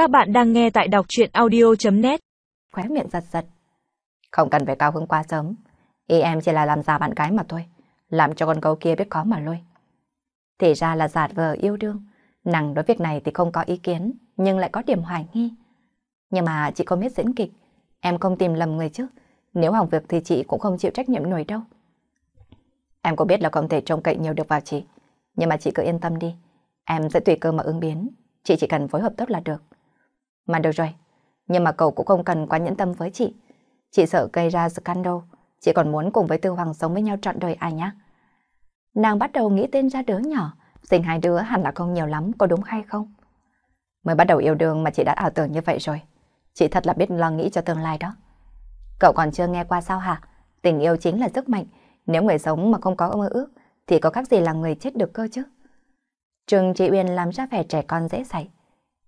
Các bạn đang nghe tại đọc chuyện audio.net Khóe miệng giật giật. Không cần phải cao hứng quá sớm. Ý em chỉ là làm giả bạn gái mà thôi. Làm cho con gấu kia biết khó mà lôi. Thì ra là giả vờ yêu đương. Nàng đối việc này thì không có ý kiến, nhưng lại có điểm hoài nghi. Nhưng mà chị không biết diễn kịch. Em không tìm lầm người chứ. Nếu hỏng việc thì chị cũng không chịu trách nhiệm nổi đâu. Em có biết là không thể trông cậy nhiều được vào chị. Nhưng mà chị cứ yên tâm đi. Em sẽ tùy cơ mà ứng biến. Chị chỉ cần phối hợp tốt là được. Mà được rồi. Nhưng mà cậu cũng không cần quá nhẫn tâm với chị. Chị sợ gây ra scandal. Chị còn muốn cùng với Tư Hoàng sống với nhau trọn đời ai nhá. Nàng bắt đầu nghĩ tên ra đứa nhỏ. Sinh hai đứa hẳn là không nhiều lắm, có đúng hay không? Mới bắt đầu yêu đương mà chị đã ảo tưởng như vậy rồi. Chị thật là biết lo nghĩ cho tương lai đó. Cậu còn chưa nghe qua sao hả? Tình yêu chính là sức mạnh. Nếu người sống mà không có mơ ước, thì có khác gì là người chết được cơ chứ? Trường chị Uyên làm ra vẻ trẻ con dễ dạy.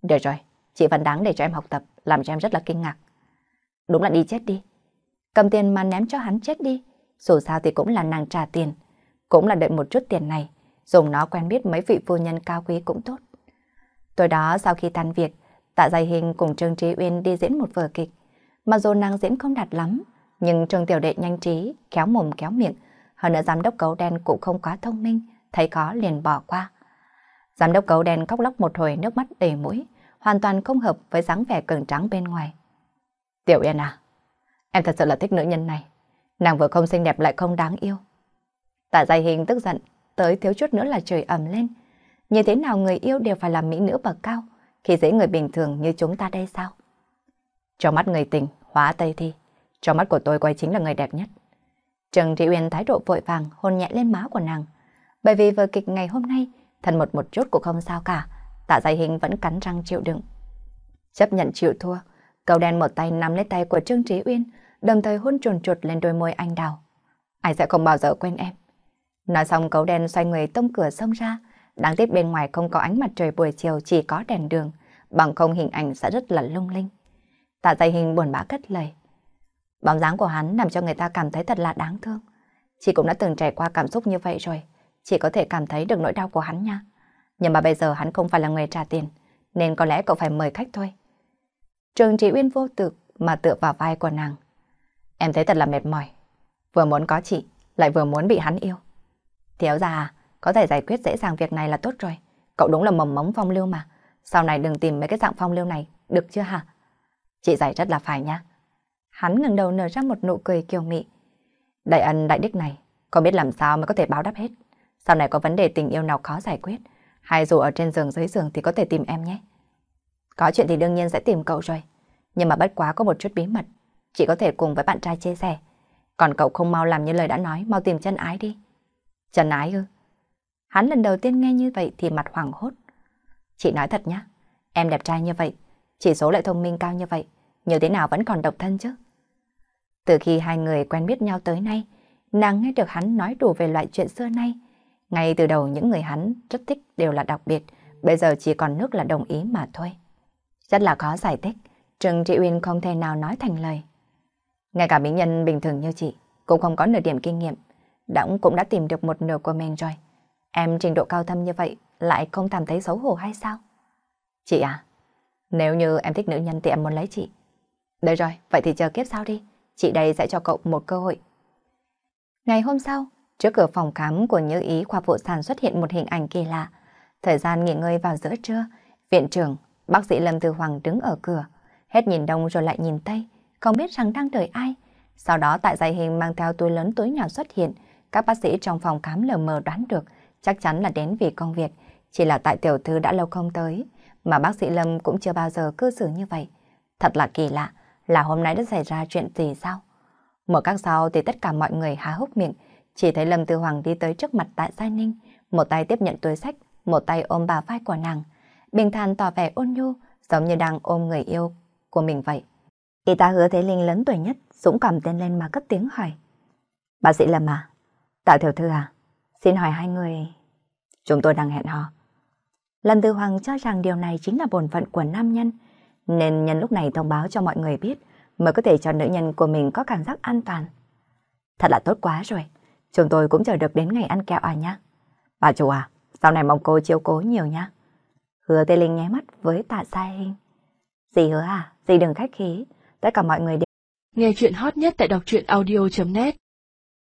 Được rồi, chị vẫn đáng để cho em học tập, làm cho em rất là kinh ngạc. Đúng là đi chết đi. Cầm tiền mà ném cho hắn chết đi. Dù sao thì cũng là nàng trả tiền. Cũng là đợi một chút tiền này. Dùng nó quen biết mấy vị phu nhân cao quý cũng tốt. Tối đó sau khi tan việc, tạ dài hình cùng Trương Trí Uyên đi diễn một vở kịch. Mặc dù nàng diễn không đạt lắm, nhưng Trương Tiểu Đệ nhanh trí, kéo mồm kéo miệng. Hơn nữa giám đốc cấu đen cũng không quá thông minh, thấy khó liền bỏ qua. Giám đốc cấu đen khóc lóc một hồi nước mắt đầy mũi, hoàn toàn không hợp với dáng vẻ cường trắng bên ngoài. Tiểu Yên à, em thật sự là thích nữ nhân này. Nàng vừa không xinh đẹp lại không đáng yêu. Tạ dài hình tức giận, tới thiếu chút nữa là trời ẩm lên. Như thế nào người yêu đều phải là mỹ nữ bậc cao, khi dễ người bình thường như chúng ta đây sao? Trong mắt người tình, hóa tây thi. Trong mắt của tôi quay chính là người đẹp nhất. Trần Thị Uyên thái độ vội vàng hôn nhẹ lên má của nàng. Bởi vì vở kịch ngày hôm nay, thần một một chút cũng không sao cả. Tạ Giải Hình vẫn cắn răng chịu đựng. Chấp nhận chịu thua, cầu đen một tay nắm lấy tay của Trương Trí Uyên, đồng thời hôn chuồn chuột lên đôi môi anh đào. Anh sẽ không bao giờ quên em. Nói xong cấu đen xoay người tông cửa xông ra, đáng tiếc bên ngoài không có ánh mặt trời buổi chiều chỉ có đèn đường, bằng không hình ảnh sẽ rất là lung linh. Tạ Giải Hình buồn bã cất lời. Bóng dáng của hắn làm cho người ta cảm thấy thật là đáng thương. Chị cũng đã từng trải qua cảm xúc như vậy rồi. Chị có thể cảm thấy được nỗi đau của hắn nha. Nhưng mà bây giờ hắn không phải là người trả tiền, nên có lẽ cậu phải mời khách thôi. Trường Trị Uyên vô tự mà tựa vào vai của nàng. Em thấy thật là mệt mỏi. Vừa muốn có chị, lại vừa muốn bị hắn yêu. Thiếu ra có thể giải quyết dễ dàng việc này là tốt rồi. Cậu đúng là mầm mống phong lưu mà. Sau này đừng tìm mấy cái dạng phong lưu này, được chưa hả? Chị giải rất là phải nha. Hắn ngẩng đầu nở ra một nụ cười kiều mị. Đại ân đại đức này, có biết làm sao mới có thể báo đáp hết. Sau này có vấn đề tình yêu nào khó giải quyết, hay dù ở trên giường dưới giường thì có thể tìm em nhé. Có chuyện thì đương nhiên sẽ tìm cậu rồi. Nhưng mà bất quá có một chút bí mật, chỉ có thể cùng với bạn trai chia sẻ. Còn cậu không mau làm như lời đã nói, mau tìm chân ái đi. Chân ái ư? Hắn lần đầu tiên nghe như vậy thì mặt hoảng hốt. Chị nói thật nhá, em đẹp trai như vậy, chỉ số lại thông minh cao như vậy, như thế nào vẫn còn độc thân chứ? Từ khi hai người quen biết nhau tới nay, nàng nghe được hắn nói đủ về loại chuyện xưa nay. Ngay từ đầu những người hắn rất thích đều là đặc biệt, bây giờ chỉ còn nước là đồng ý mà thôi. Rất là khó giải thích, Trừng Trị Uyên không thể nào nói thành lời. Ngay cả mỹ nhân bình thường như chị, cũng không có nửa điểm kinh nghiệm, Đỗng cũng đã tìm được một nửa của mình rồi. Em trình độ cao thâm như vậy, lại không cảm thấy xấu hổ hay sao? Chị à, nếu như em thích nữ nhân thì em muốn lấy chị. Được rồi, vậy thì chờ kiếp sau đi. Chị đây sẽ cho cậu một cơ hội. Ngày hôm sau, trước cửa phòng khám của Như Ý khoa phụ sản xuất hiện một hình ảnh kỳ lạ. Thời gian nghỉ ngơi vào giữa trưa, viện trưởng, bác sĩ Lâm Tư Hoàng đứng ở cửa, hết nhìn đông rồi lại nhìn tây, không biết rằng đang đợi ai. Sau đó tại dạy hình mang theo túi lớn túi nhỏ xuất hiện, các bác sĩ trong phòng khám lờ mờ đoán được chắc chắn là đến vì công việc, chỉ là tại tiểu thư đã lâu không tới, mà bác sĩ Lâm cũng chưa bao giờ cư xử như vậy. Thật là kỳ lạ, là hôm nay đã xảy ra chuyện gì sao? Mở các sau thì tất cả mọi người há hốc miệng, chỉ thấy Lâm Tư Hoàng đi tới trước mặt Tạ Giai Ninh, một tay tiếp nhận túi sách, một tay ôm bà vai của nàng. Bình thản tỏ vẻ ôn nhu, giống như đang ôm người yêu của mình vậy. Y tá hứa Thế Linh lớn tuổi nhất, dũng cảm tên lên mà cất tiếng hỏi. Bác sĩ Lâm à? Tạ Tiểu Thư à? Xin hỏi hai người... Chúng tôi đang hẹn hò. Lâm Tư Hoàng cho rằng điều này chính là bổn phận của nam nhân, nên nhân lúc này thông báo cho mọi người biết mới có thể cho nữ nhân của mình có cảm giác an toàn. Thật là tốt quá rồi, chúng tôi cũng chờ được đến ngày ăn kẹo à nhá. Bà chủ à, sau này mong cô chiếu cố nhiều nhá. Hứa Tê Linh nháy mắt với tạ Gia Hình. Dì hứa à, dì đừng khách khí. Tất cả mọi người đều... Nghe chuyện hot nhất tại đọc truyện audio.net